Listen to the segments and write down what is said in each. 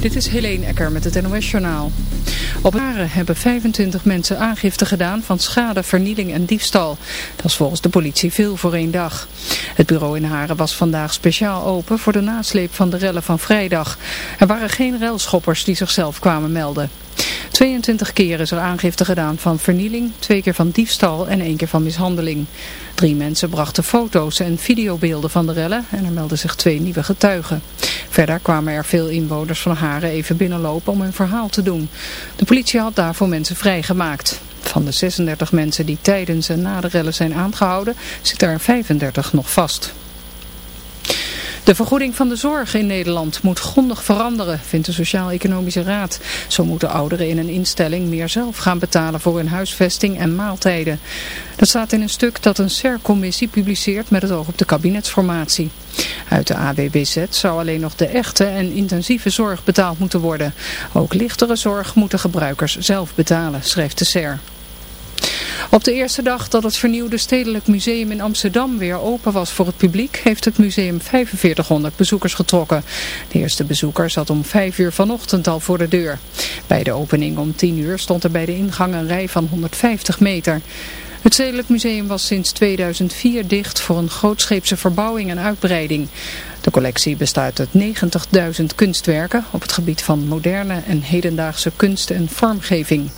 Dit is Helene Ecker met het NOS Journaal. Op Haren hebben 25 mensen aangifte gedaan van schade, vernieling en diefstal. Dat is volgens de politie veel voor één dag. Het bureau in Haren was vandaag speciaal open voor de nasleep van de rellen van vrijdag. Er waren geen relschoppers die zichzelf kwamen melden. 22 keer is er aangifte gedaan van vernieling, twee keer van diefstal en één keer van mishandeling. Drie mensen brachten foto's en videobeelden van de rellen en er melden zich twee nieuwe getuigen. Verder kwamen er veel inwoners van Haren even binnenlopen om hun verhaal te doen. De politie had daarvoor mensen vrijgemaakt. Van de 36 mensen die tijdens en na de rellen zijn aangehouden, zitten er 35 nog vast. De vergoeding van de zorg in Nederland moet grondig veranderen, vindt de Sociaal-Economische Raad. Zo moeten ouderen in een instelling meer zelf gaan betalen voor hun huisvesting en maaltijden. Dat staat in een stuk dat een SER-commissie publiceert met het oog op de kabinetsformatie. Uit de AWBZ zou alleen nog de echte en intensieve zorg betaald moeten worden. Ook lichtere zorg moeten gebruikers zelf betalen, schrijft de SER. Op de eerste dag dat het vernieuwde Stedelijk Museum in Amsterdam weer open was voor het publiek, heeft het museum 4500 bezoekers getrokken. De eerste bezoeker zat om 5 uur vanochtend al voor de deur. Bij de opening om 10 uur stond er bij de ingang een rij van 150 meter. Het Stedelijk Museum was sinds 2004 dicht voor een grootscheepse verbouwing en uitbreiding. De collectie bestaat uit 90.000 kunstwerken op het gebied van moderne en hedendaagse kunst en vormgeving.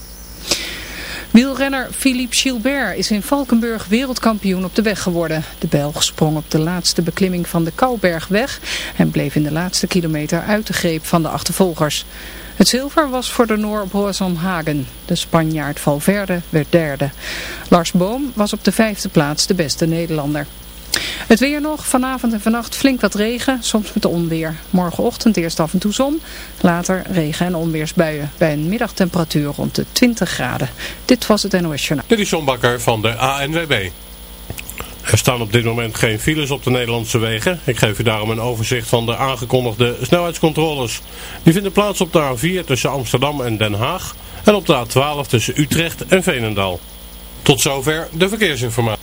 Wielrenner Philippe Gilbert is in Valkenburg wereldkampioen op de weg geworden. De Belg sprong op de laatste beklimming van de Kouberg weg en bleef in de laatste kilometer uit de greep van de achtervolgers. Het zilver was voor de Noor Boazon Hagen. De Spanjaard Valverde werd derde. Lars Boom was op de vijfde plaats de beste Nederlander. Het weer nog, vanavond en vannacht flink wat regen, soms met onweer. Morgenochtend eerst af en toe zon, later regen en onweersbuien. Bij een middagtemperatuur rond de 20 graden. Dit was het NOS Journaal. Dit is Bakker van de ANWB. Er staan op dit moment geen files op de Nederlandse wegen. Ik geef u daarom een overzicht van de aangekondigde snelheidscontroles. Die vinden plaats op de A4 tussen Amsterdam en Den Haag en op de A12 tussen Utrecht en Veenendaal. Tot zover de verkeersinformatie.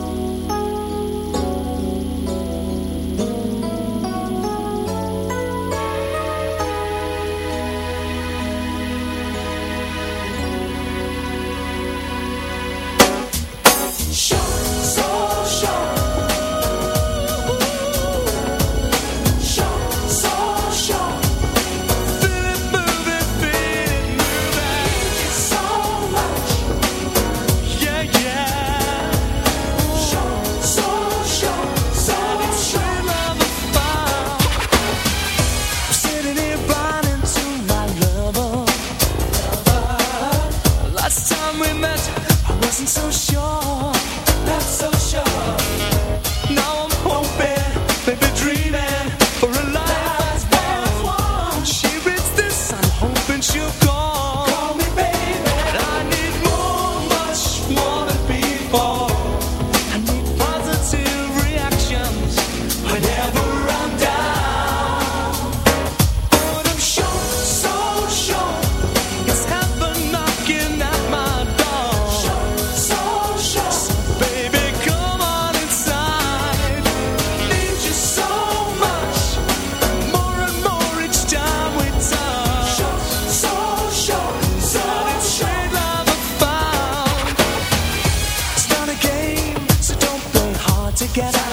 together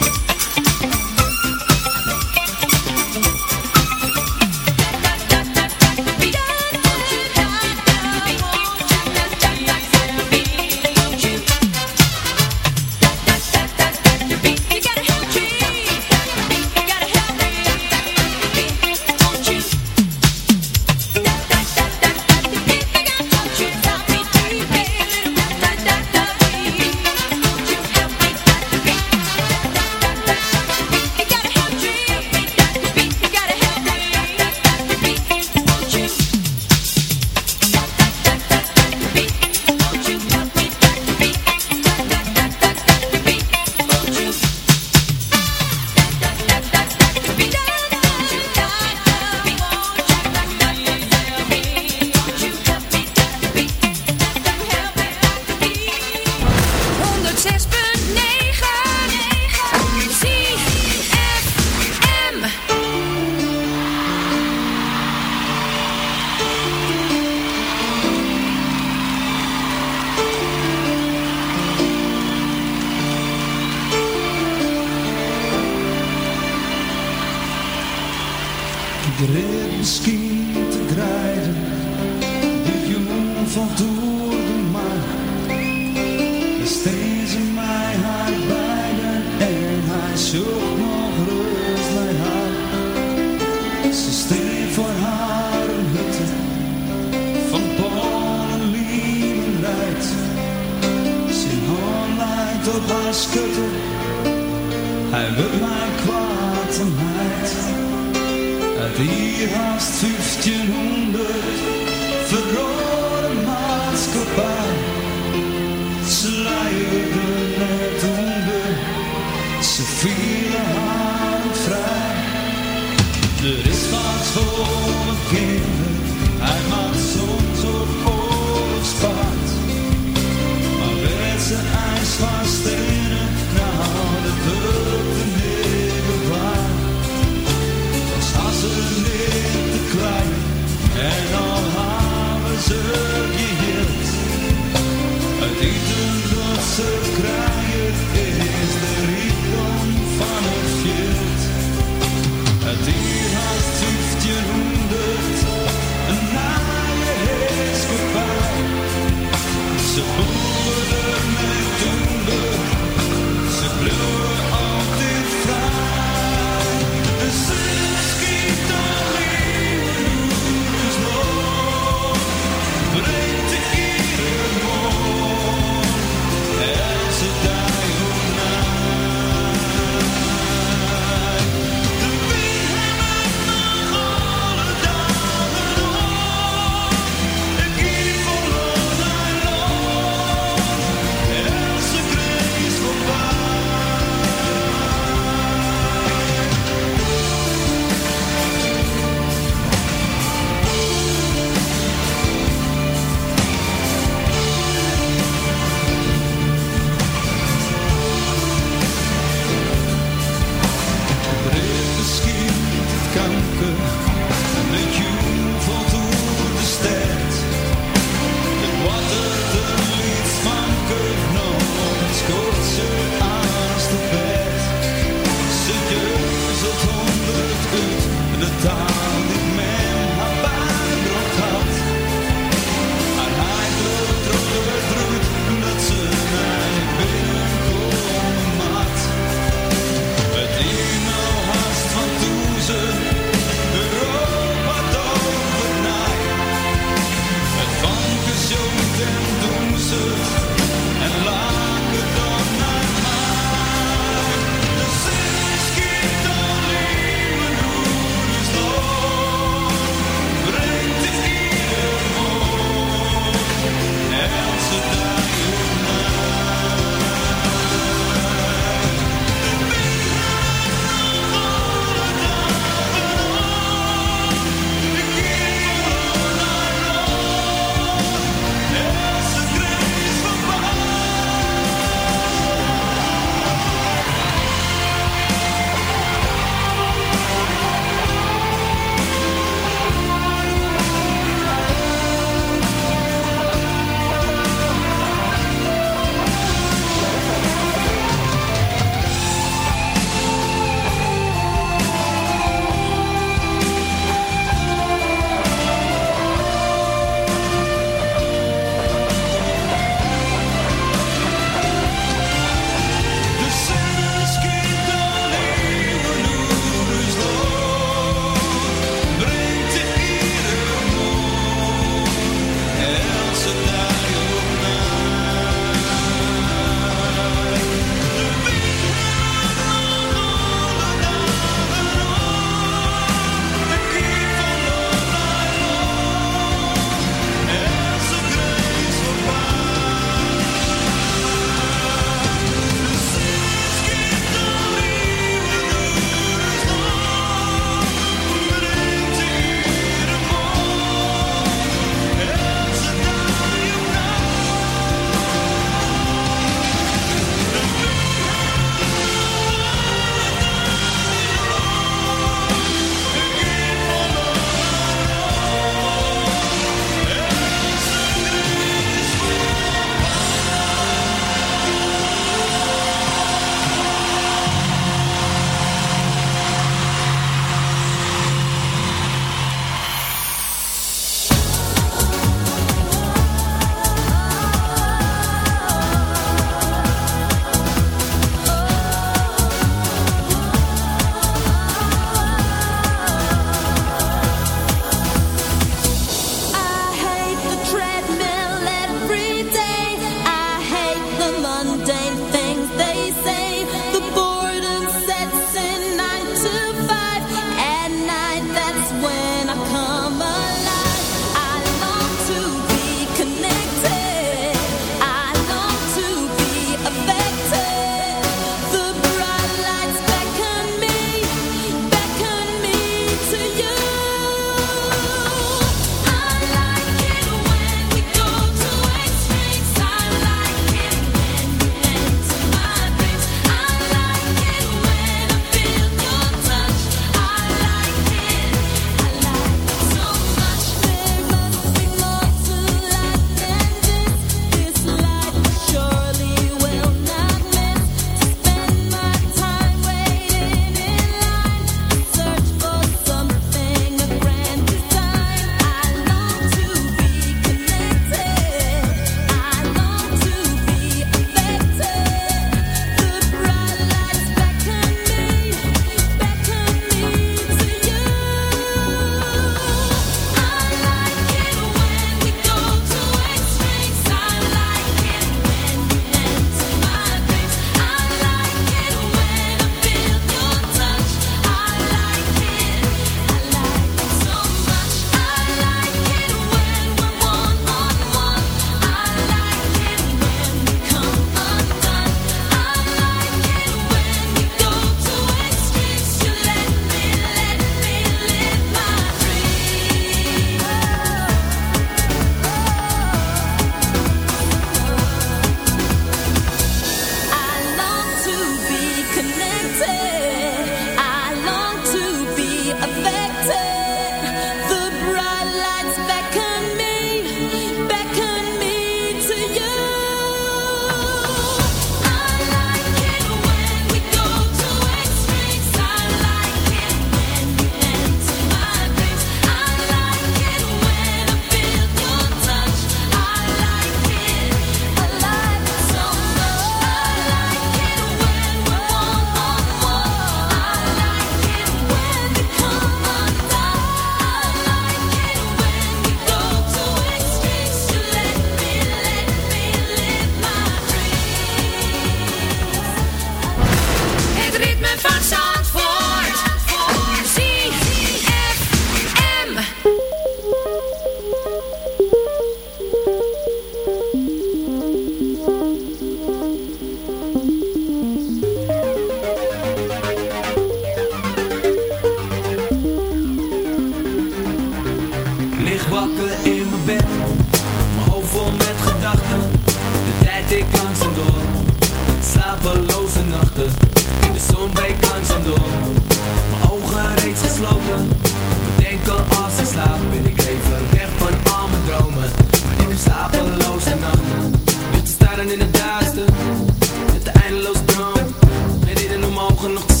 genoeg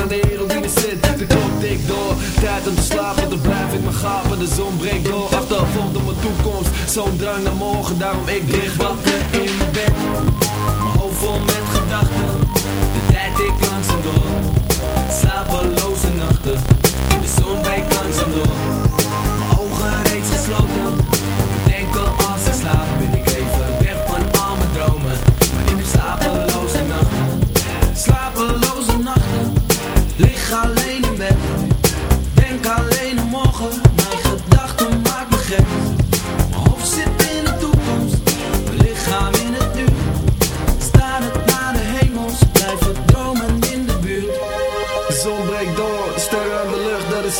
aan de wereld die me zit. De klok tikt door, tijd om te slapen Dan blijf ik maar gapen, de zon breekt door. Achtervolgd op mijn toekomst, zo'n drang naar morgen Daarom ik dicht wakker in mijn bed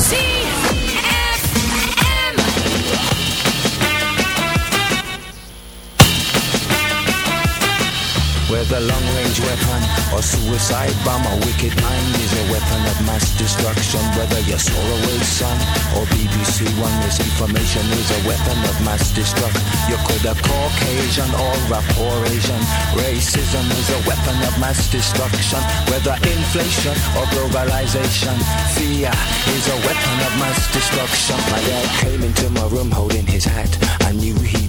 Sí. Whether long-range weapon or suicide bomb, a wicked mind is a weapon of mass destruction. Whether you're Solarway Sun or BBC One, misinformation is a weapon of mass destruction. You could have Caucasian or a poor Asian. Racism is a weapon of mass destruction. Whether inflation or globalization, fear is a weapon of mass destruction. My dad came into my room holding his hat. I knew he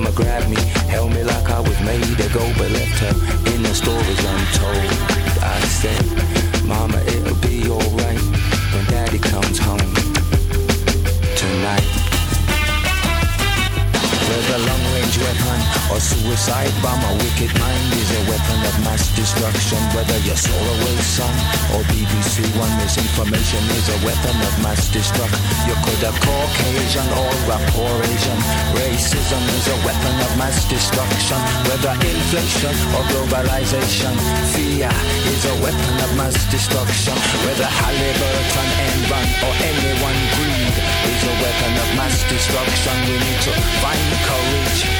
Mama grabbed me, held me like I was made to go, but left her in the stories untold. I said, Mama, Long-range weapon or suicide bomb, a wicked mind is a weapon of mass destruction. Whether you're Solarway Sun or BBC One, misinformation is a weapon of mass destruction. You could have Caucasian or a poor Asian. Racism is a weapon of mass destruction. Whether inflation or globalization, fear is a weapon of mass destruction. Whether Halliburton, Enron or anyone greed is a weapon of mass destruction. We need to find courage,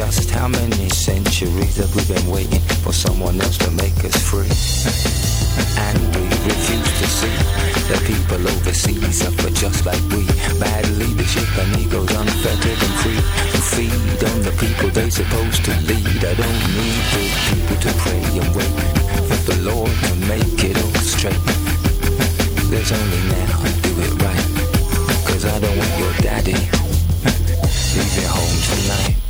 Just how many centuries have we been waiting for someone else to make us free? And we refuse to see the people overseas suffer just like we. Bad leadership and egos unfettered and free to feed on the people they supposed to lead. I don't need good people to pray and wait for the Lord to make it all straight. There's only now, do it right. Cause I don't want your daddy leaving home tonight.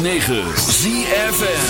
106.9 ZFM.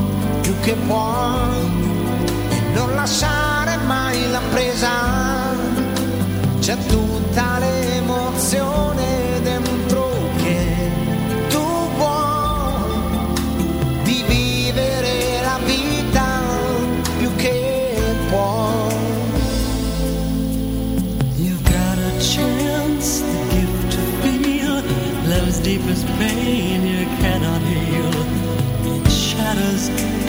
che puoi, non lasciare mai la presa, c'è tutta l'emozione dentro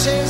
accesa,